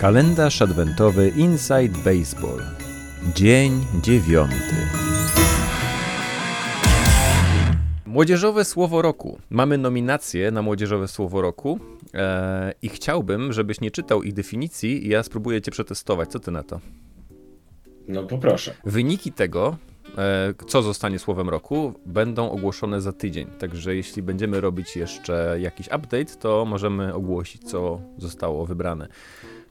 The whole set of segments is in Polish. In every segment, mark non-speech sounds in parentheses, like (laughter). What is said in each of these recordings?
Kalendarz adwentowy Inside Baseball. Dzień dziewiąty. Młodzieżowe Słowo Roku. Mamy nominację na Młodzieżowe Słowo Roku e, i chciałbym, żebyś nie czytał ich definicji i ja spróbuję cię przetestować. Co ty na to? No poproszę. Wyniki tego, e, co zostanie Słowem Roku, będą ogłoszone za tydzień. Także jeśli będziemy robić jeszcze jakiś update, to możemy ogłosić, co zostało wybrane.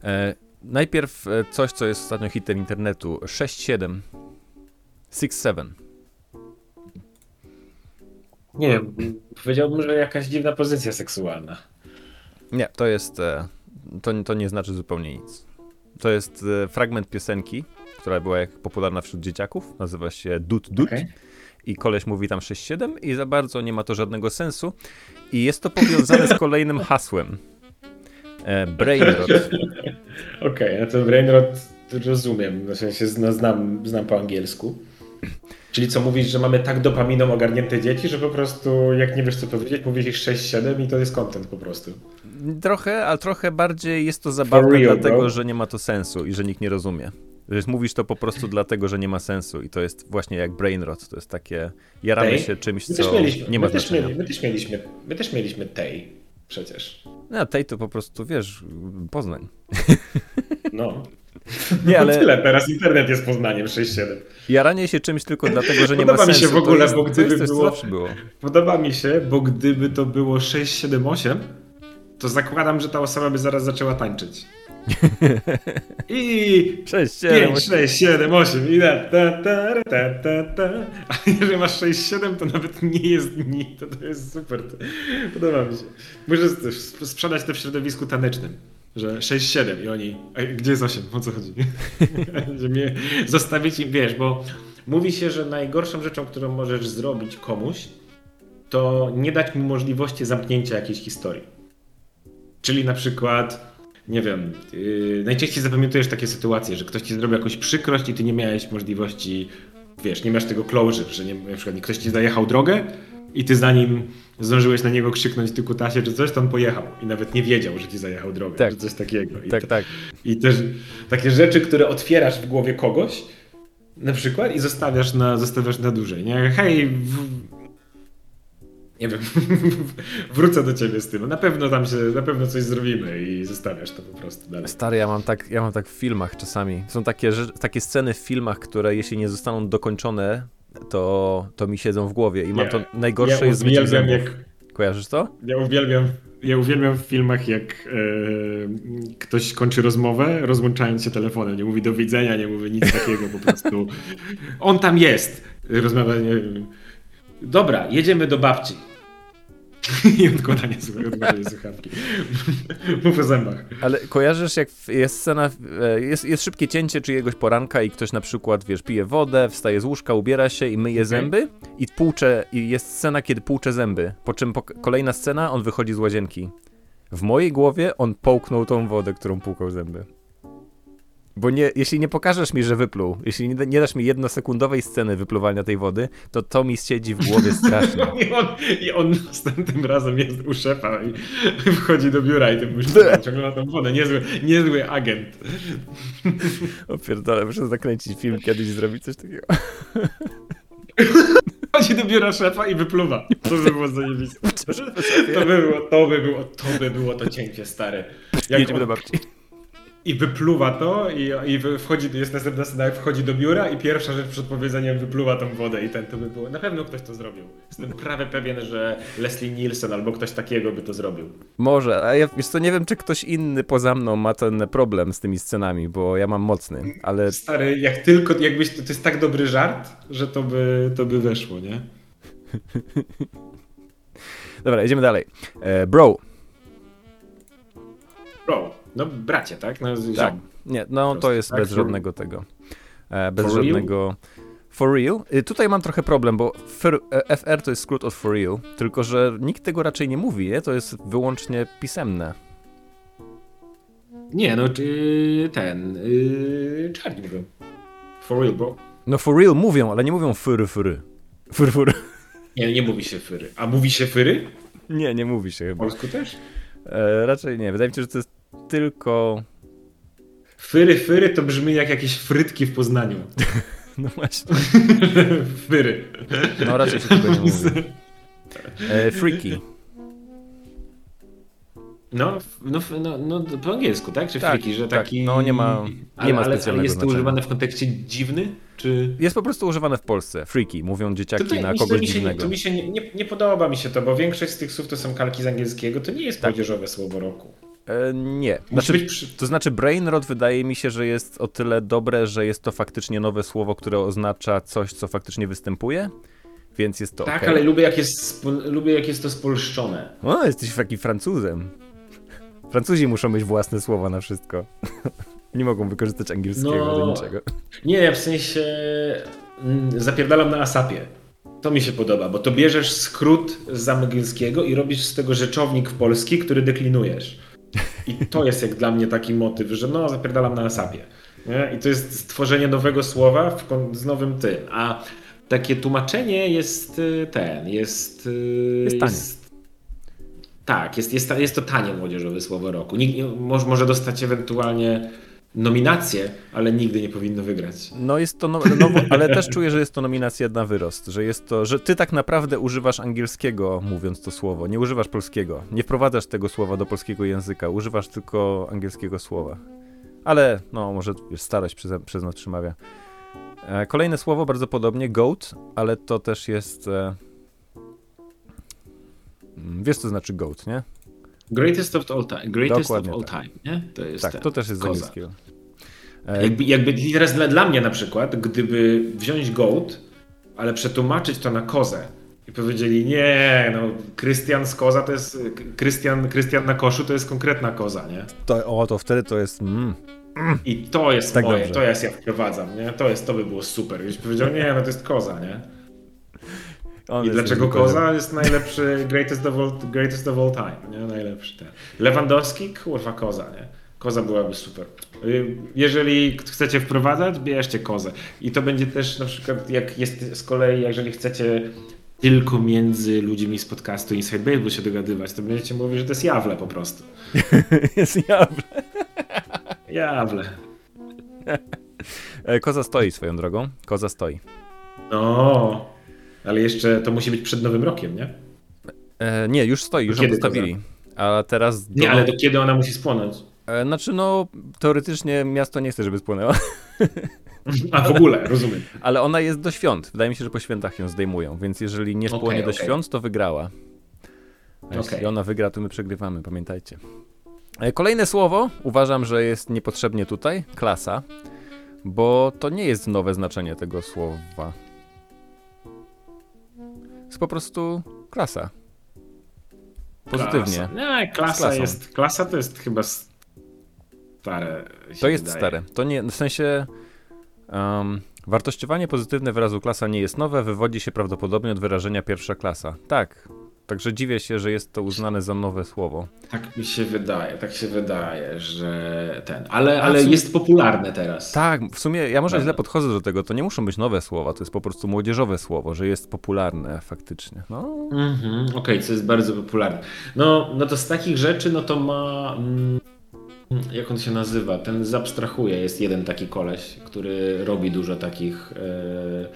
E, najpierw e, coś, co jest ostatnio hitem internetu. 6-7. 6-7. Nie wiem, powiedziałbym, że jakaś dziwna pozycja seksualna. Nie, to jest. e, To, to nie znaczy zupełnie nic. To jest fragment piosenki, która była jak popularna wśród dzieciaków. Nazywa się Dut Dut. Okej. I koleś mówi tam 6-7 i za bardzo nie ma to żadnego sensu. I jest to powiązane z (laughs) kolejnym hasłem. E, brainrot. Okej, no to Brainrot rozumiem, w sensie zna- znam, znam po angielsku. Czyli co mówisz, że mamy tak dopaminą ogarnięte dzieci, że po prostu jak nie wiesz co powiedzieć, mówisz ich 6-7 i to jest content po prostu. Trochę, ale trochę bardziej jest to zabawne real, dlatego, bro. że nie ma to sensu i że nikt nie rozumie. Że mówisz to po prostu (laughs) dlatego, że nie ma sensu i to jest właśnie jak brainrot. To jest takie, jaramy Tej? się czymś, co mieliśmy, nie ma my też znaczenia. mieli, my, też mieliśmy, my też mieliśmy tej przecież. No, a tej to po prostu, wiesz, Poznań. No. Nie, ale... Tyle, teraz internet jest Poznaniem 6-7. jaranie się czymś tylko dlatego, że nie ma Podoba mi sensu. się w ogóle, jest, bo gdyby coś, co było- było. Podoba mi się, bo gdyby to było 6-7-8, to zakładam, że ta osoba by zaraz zaczęła tańczyć. (laughs) I 6, 7, 5, 6, 7, 8 i ta, ta, ta, ta, ta, ta. A jeżeli masz 6, 7, to nawet nie jest ni, to to jest super. Podoba mi się. Muszę też sprzedać to w środowisku tanecznym. Że 6, 7 i oni, a gdzie jest 8? O co chodzi? (laughs) mnie zostawić im, wiesz, bo mówi się, że najgorszą rzeczą, którą możesz zrobić komuś, to nie dać mu możliwości zamknięcia jakiejś historii. Czyli na przykład, nie wiem, yy, najczęściej zapamiętujesz takie sytuacje, że ktoś ci zrobił jakąś przykrość i ty nie miałeś możliwości, wiesz, nie masz tego closure, że nie, na przykład ktoś ci zajechał drogę i ty zanim zdążyłeś na niego krzyknąć ty kutasie czy coś, to on pojechał i nawet nie wiedział, że ci zajechał drogę, Tak. czy coś takiego. I, Tak, to, tak. I też takie rzeczy, które otwierasz w głowie kogoś, na przykład i zostawiasz na, zostawiasz na dłużej, nie? Hej, w... nie wiem, (laughs) wrócę do ciebie z tym. Na pewno tam się, na pewno coś zrobimy i zostawiasz to po prostu dalej. Stary, ja mam tak, ja mam tak w filmach czasami. Są takie, takie sceny w filmach, które jeśli nie zostaną dokończone, to, to mi siedzą w głowie i mam Nie. to najgorsze ja jest uwielbiam, zębów. jak, Kojarzysz to? ja uwielbiam, ja uwielbiam w filmach, jak e, ktoś kończy rozmowę, rozłączając się telefonem. Nie mówi do widzenia, nie mówi nic takiego, po prostu. (laughs) On tam jest. Rozmawia, nie wiem. Dobra, jedziemy do babci. (laughs) I odkładanie, słuch- odkładanie słuchawki. (laughs) Mów o zębach. Ale kojarzysz, jak jest scena, e, jest, jest szybkie cięcie czyjegoś poranka i ktoś na przykład, wiesz, pije wodę, wstaje z łóżka, ubiera się i myje Okej. zęby i płucze, i jest scena, kiedy płucze zęby, po czym po, kolejna scena, on wychodzi z łazienki. W mojej głowie on połknął tą wodę, którą płukał zęby. Bo nie, jeśli nie pokażesz mi, że wypluł, jeśli nie, nie dasz mi jednosekundowej sceny wypluwania tej wody, to to mi siedzi w głowie strasznie. (laughs) I on, I on następnym razem jest u szefa i wchodzi do biura i ty musisz (laughs) ciągle na tą wodę. Niezły, niezły agent. (laughs) O pierdolę, muszę zakręcić film kiedyś zrobić coś takiego. Chodzi do biura szefa i wypluwa. To by było zajebiste. To by było, to by było, to by było to cięcie stare. Jak Jedziemy do on, babci. I wypluwa to i, i wchodzi, jest następna scena, jak wchodzi do biura i pierwsza rzecz przed powiedzeniem wypluwa tą wodę i ten to by było. Na pewno ktoś to zrobił. Jestem prawie pewien, że Leslie Nielsen albo ktoś takiego by to zrobił. Może, a ja wiesz co, nie wiem, czy ktoś inny poza mną ma ten problem z tymi scenami, bo ja mam mocny, ale Stary, jak tylko, jakbyś, to, to jest tak dobry żart, że to by, to by weszło, nie? (laughs) dobra, jedziemy dalej. E, bro, Bro, no bracie, tak? No, tak. Nie, no to jest tak? bez żadnego tego. E, bez For real? żadnego... For real? Y, Tutaj mam trochę problem, bo FR, e, FR to jest skrót od for real, tylko że nikt tego raczej nie mówi, nie? To jest wyłącznie pisemne. Nie, no czy ten, yy, czarni mówią. For real, bro. No for real mówią, ale nie mówią fyry, fyry. Fyr, fyr. Nie, nie mówi się fyry. A mówi się fyry? Nie, nie mówi się W chyba. polsku też? E, raczej nie. Wydaje mi się, że to jest tylko Fyry, fyry to brzmi jak jakieś frytki w Poznaniu. (laughs) No właśnie. (laughs) Fyry. No raczej się tego nie mówi. (laughs) E, freaky. No, no, no, no, po angielsku, tak? Czy Tak, friki, że tak. taki... No, nie ma- nie ale, ma ale, ale specjalnego jest to znaczenia. używane w kontekście dziwny? Czy... Jest po prostu używane w Polsce. Freaky. Mówią dzieciaki Tutaj na kogoś mi się, dziwnego. To mi się nie, nie, nie podoba mi się to, bo większość z tych słów to są kalki z angielskiego, to nie jest Tak. młodzieżowe słowo roku. E, nie. Znaczy, przy... To znaczy brainrot wydaje mi się, że jest o tyle dobre, że jest to faktycznie nowe słowo, które oznacza coś, co faktycznie występuje, więc jest to Tak, okej. ale lubię jak, jest, lubię jak jest to spolszczone. O, jesteś taki Francuzem. Francuzi muszą mieć własne słowa na wszystko. (laughs) Nie mogą wykorzystać angielskiego No. do niczego. Nie, ja w sensie mm, zapierdalam na asapie. To mi się podoba, bo to bierzesz skrót z angielskiego i robisz z tego rzeczownik w polski, który deklinujesz. I to jest jak dla mnie taki motyw, że no zapierdalam na asapie. Nie? I to jest stworzenie nowego słowa w, z nowym tym. A takie tłumaczenie jest y, ten, jest... y, Jest tanie. tak, jest, jest, jest to tanie młodzieżowe słowo roku. Nikt, może dostać ewentualnie nominację, ale nigdy nie powinno wygrać. No jest to, no, nowo, ale też czuję, że jest to nominacja na wyrost, że jest to, że ty tak naprawdę używasz angielskiego mówiąc to słowo, nie używasz polskiego. Nie wprowadzasz tego słowa do polskiego języka, używasz tylko angielskiego słowa. Ale no może wiesz, starość przez, przez nas przemawia. E, Kolejne słowo bardzo podobnie, goat, ale to też jest... E, mm, wiesz co znaczy goat, nie? Greatest of all time. Greatest Dokładnie of all tak. time, nie? To jest Tak, to też jest z angielskiego. E, Jakby, jakby teraz dla, dla mnie na przykład, gdyby wziąć goat, ale przetłumaczyć to na kozę i powiedzieli, nie, no, Krystian z koza to jest, Krystian, Krystian na koszu to jest konkretna koza, nie? to, o, to wtedy to jest... Mm, I to jest Tak moje, dobrze. to jest ja wprowadzam, nie? To jest, to by było super. Gdybyś powiedział, nie, no to jest koza, nie? on I dlaczego koza jest najlepszy, greatest of all, greatest of all time, nie? Najlepszy ten. Lewandowski, kurwa koza, nie? Koza byłaby super. Y, Jeżeli chcecie wprowadzać, bierzcie kozę. I to będzie też na przykład, jak jest z kolei, jeżeli chcecie tylko między ludźmi z podcastu Inside Baseball się dogadywać, to będziecie mówić, że to jest jawle po prostu. (laughs) jest jawne. (laughs) Jawle. E, Koza stoi swoją drogą. Koza stoi. No, ale jeszcze to musi być przed Nowym Rokiem, nie? E, nie, już stoi, już ją postawili. A teraz. Do... Nie, ale do kiedy ona musi spłonąć? E, znaczy, no, teoretycznie miasto nie chce, żeby spłynęła, (laughs) A w ogóle, rozumiem. ale ona jest do świąt. Wydaje mi się, że po świętach ją zdejmują, więc jeżeli nie spłonie Okej, do okej. świąt, to wygrała. A jeśli ona wygra, to my przegrywamy, pamiętajcie. E, Kolejne słowo, uważam, że jest niepotrzebnie tutaj, klasa, bo to nie jest nowe znaczenie tego słowa. Jest po prostu klasa. Pozytywnie. Klasa. Nie, klasa jest. Klasa to jest chyba stare. To jest wydaje. stare. To nie, w sensie um, wartościowanie pozytywne wyrazu klasa nie jest nowe, wywodzi się prawdopodobnie od wyrażenia pierwsza klasa. Tak. Także dziwię się, że jest to uznane za nowe słowo. Tak mi się wydaje, tak się wydaje, że ten. Ale, ale sumie- jest popularne teraz. Tak, w sumie ja może Prawda. źle podchodzę do tego. To nie muszą być nowe słowa, to jest po prostu młodzieżowe słowo, że jest popularne faktycznie. No, Mhm, Okej, co jest bardzo popularne. No, no to z takich rzeczy, no to ma. Mm, jak on się nazywa? Ten zabstrahuje. Jest jeden taki koleś, który robi dużo takich e,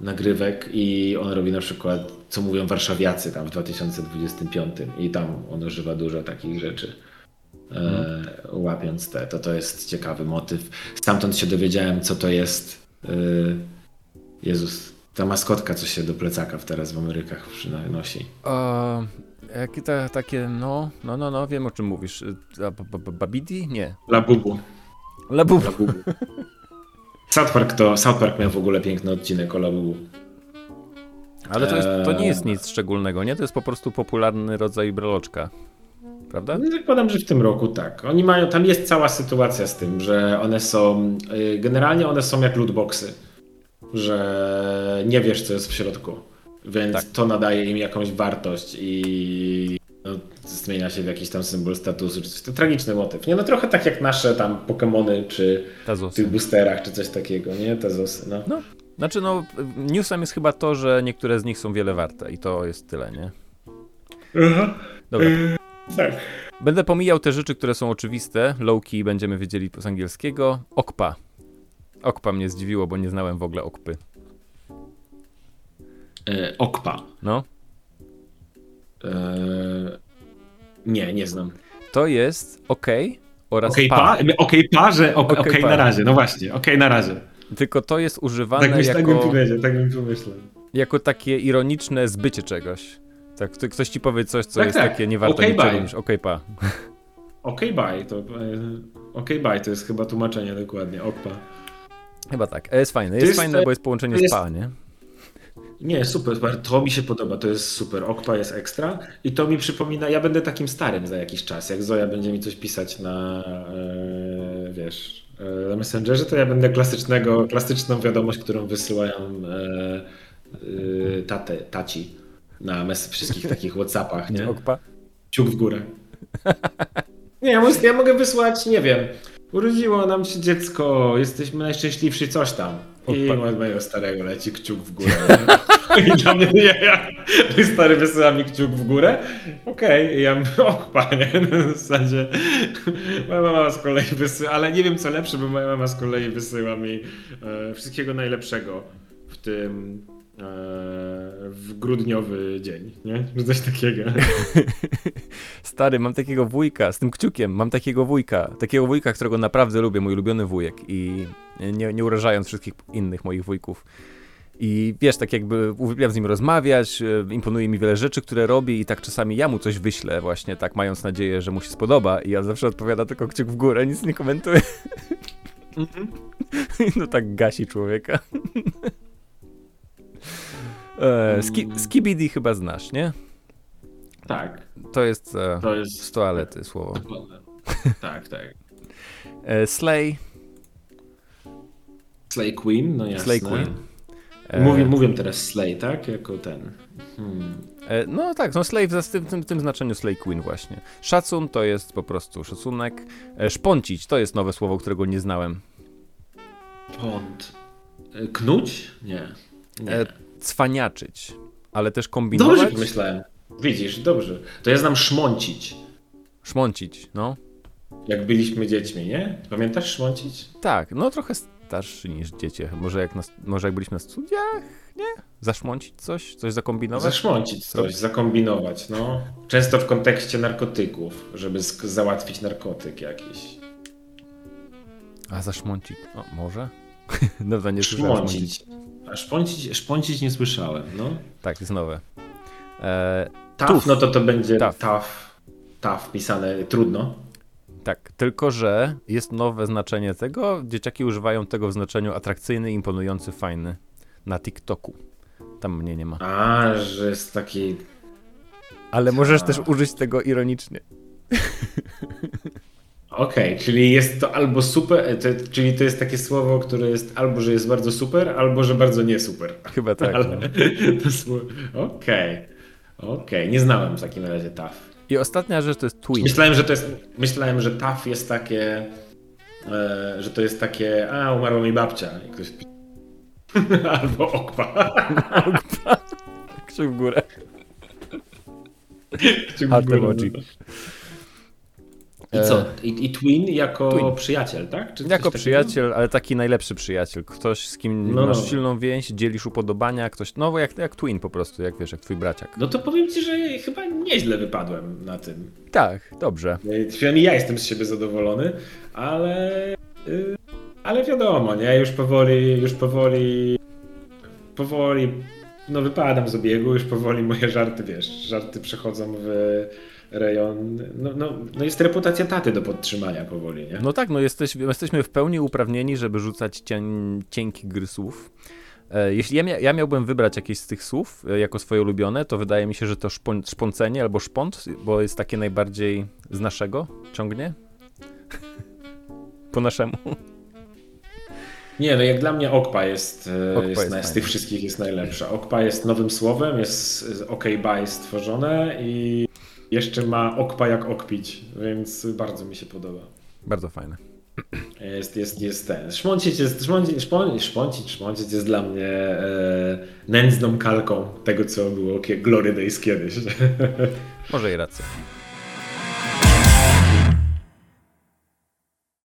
nagrywek i on robi na przykład, co mówią warszawiacy tam w 2025 i tam on używa dużo takich rzeczy. E, łapiąc te, to to jest ciekawy motyw. Stamtąd się dowiedziałem, co to jest. E, Jezus, ta maskotka, co się do plecaka w teraz w Amerykach przynosi. e, jakie te, takie, no, no, no, no, wiem o czym mówisz. Babidi? Nie. Labubu. Labubu. Labubu. South Park to, South Park miał w ogóle piękny odcinek o Labubu. Ale to, jest, to nie jest Eee. nic szczególnego, nie? To jest po prostu popularny rodzaj breloczka. Prawda? No, Zakładam, że w tym roku tak. Oni mają, tam jest cała sytuacja z tym, że one są, y, generalnie one są jak lootboxy, że nie wiesz, co jest w środku, więc Tak. to nadaje im jakąś wartość i no, zmienia się w jakiś tam symbol statusu, czy coś. To tragiczny motyw. Nie, no trochę tak jak nasze tam Pokemony, czy w Tazos. tych boosterach, czy coś takiego, nie? Te zosy, no. No, znaczy no, newsem jest chyba to, że niektóre z nich są wiele warte i to jest tyle, nie? Dobra, Tak. Będę pomijał te rzeczy, które są oczywiste. Lowkey będziemy wiedzieli z angielskiego. Okpa. Okpa mnie zdziwiło, bo nie znałem w ogóle okpy. E, okpa. No. E, nie, nie znam. To jest OK oraz Okej, pa. pa? Okej, pa, że okej Okej, pa. na razie. No właśnie, okej na razie. Tylko to jest używane Tak, myśl, tak bym jako, tak bym pomyślał. jako takie ironiczne zbycie czegoś. Tak, kto- ktoś ci powie coś, co Tak, jest tak. takie niewarte Okej, niczego bye. niż OK pa. Okej, bye. To, e, okej, bye to jest chyba tłumaczenie dokładnie. Okpa. Chyba tak. E, Jest fajne. Jest, jest- fajne, bo jest połączenie jest- z pa, nie? Nie, super, to mi się podoba, to jest super. Okpa jest ekstra i to mi przypomina, ja będę takim starym za jakiś czas. Jak Zoja będzie mi coś pisać na, e, wiesz, e, na Messengerze, to ja będę klasycznego, klasyczną wiadomość, którą wysyłają e, e, tate, taci na mes- wszystkich takich Whatsappach, (laughs) nie? OK pa. Kciuk w górę. (laughs) Nie, ja mogę wysłać, nie wiem, urodziło nam się dziecko, jesteśmy najszczęśliwsi, coś tam. I od mojego starego leci kciuk w górę. (laughs) I dla mnie, ja, ja, stary wysyła mi kciuk w górę, okej, i ja mówię, och panie, (laughs) w zasadzie moja mama z kolei wysyła, ale nie wiem co lepsze, bo moja mama z kolei wysyła mi e, wszystkiego najlepszego w tym w grudniowy dzień, nie? Że Coś takiego. (laughs) Stary, mam takiego wujka, z tym kciukiem, mam takiego wujka, takiego wujka, którego naprawdę lubię, mój ulubiony wujek i nie, nie urażając wszystkich innych moich wujków. I wiesz, tak jakby uwielbiam z nim rozmawiać, e, imponuje mi wiele rzeczy, które robi i tak czasami ja mu coś wyślę właśnie, tak mając nadzieję, że mu się spodoba i ja zawsze odpowiada tylko kciuk w górę, nic nie komentuję. I (laughs) no tak gasi człowieka. (laughs) e, ski, skibidi chyba znasz, nie? Tak, To jest e, to jest... z toalety słowo. Tak, tak. (laughs) E, Slay, Slay Queen, no jasne. Slay Queen. E, Mówię, mówię teraz Slay, tak? Jako ten. Hmm. E, no tak, no slave w tym, tym, tym znaczeniu slay queen właśnie. Szacun to jest po prostu szacunek. E, szponcić to jest nowe słowo, którego nie znałem. Pont. Knuć? Nie. Nie. Cwaniaczyć, ale też dobrze kombinować. pomyślałem. Widzisz, dobrze. To ja znam szmącić. Szmącić, no. Jak byliśmy dziećmi, nie? Pamiętasz szmącić? Tak, no trochę starszy niż dziecię. Może jak, na, może jak byliśmy na studiach, nie? Zaszmącić coś? Coś zakombinować? Zaszmącić coś, zakombinować, no. Często w kontekście narkotyków, żeby załatwić narkotyk jakiś. A zaszmącić, o może? (laughs) Dobra, nie szmącić. A szpącić, szpącić nie słyszałem, no. Tak, jest nowe. E, Taf, Tuf. no to to będzie Taf. taf. Taf pisane trudno. Tak, tylko że jest nowe znaczenie tego. Dzieciaki używają tego w znaczeniu atrakcyjny, imponujący, fajny na TikToku. Tam mnie nie ma. A, że jest taki. Ale możesz też użyć tego ironicznie. (laughs) Okej, czyli jest to albo super, to, czyli to jest takie słowo, które jest albo, że jest bardzo super, albo, że bardzo nie super. Chyba tak. Ale No. (laughs) Okej. Okej, nie znałem w takim razie taf. I ostatnia rzecz to jest tweet. Myślałem, że to jest. Myślałem, że taf jest takie. E, że to jest takie. A, umarła mi babcia. I ktoś. (laughs) Albo okpa. (laughs) Krzyk w górę. Kciuk w górę. I co? E, I, I Twin jako Twin. przyjaciel, tak? Czy Jako przyjaciel, ale taki najlepszy przyjaciel. Ktoś, z kim No, masz no. silną więź, dzielisz upodobania, ktoś, no jak, jak twin po prostu, jak wiesz, jak twój braciak. No to powiem ci, że chyba nieźle wypadłem na tym. Tak, dobrze. E, Przynajmniej ja jestem z siebie zadowolony, ale. y, Ale wiadomo, nie? Już powoli, już powoli. Powoli. No wypadam z obiegu, już powoli moje żarty, wiesz, żarty przechodzą w rejon. No, no, no jest reputacja taty do podtrzymania powoli, nie? No tak, no jesteś, jesteśmy w pełni uprawnieni, żeby rzucać cień, cienkie gry słów. E, Jeśli ja, mia, ja miałbym wybrać jakieś z tych słów e, jako swoje ulubione, to wydaje mi się, że to szpon, szponcenie albo szpont, bo jest takie najbardziej z naszego ciągnie. Po naszemu. Nie, no jak dla mnie Okpa jest, e, Okpa jest, jest z tych wszystkich jest najlepsza. Okpa jest nowym słowem, jest OK Buy stworzone i jeszcze ma Okpa jak okpić, więc bardzo mi się podoba. Bardzo fajne. Jest, jest, jest ten. Szmącić jest, szmącić, szpącić, szmącić jest dla mnie e, nędzną kalką tego, co było Glory Days kiedyś. (laughs) Może i rację.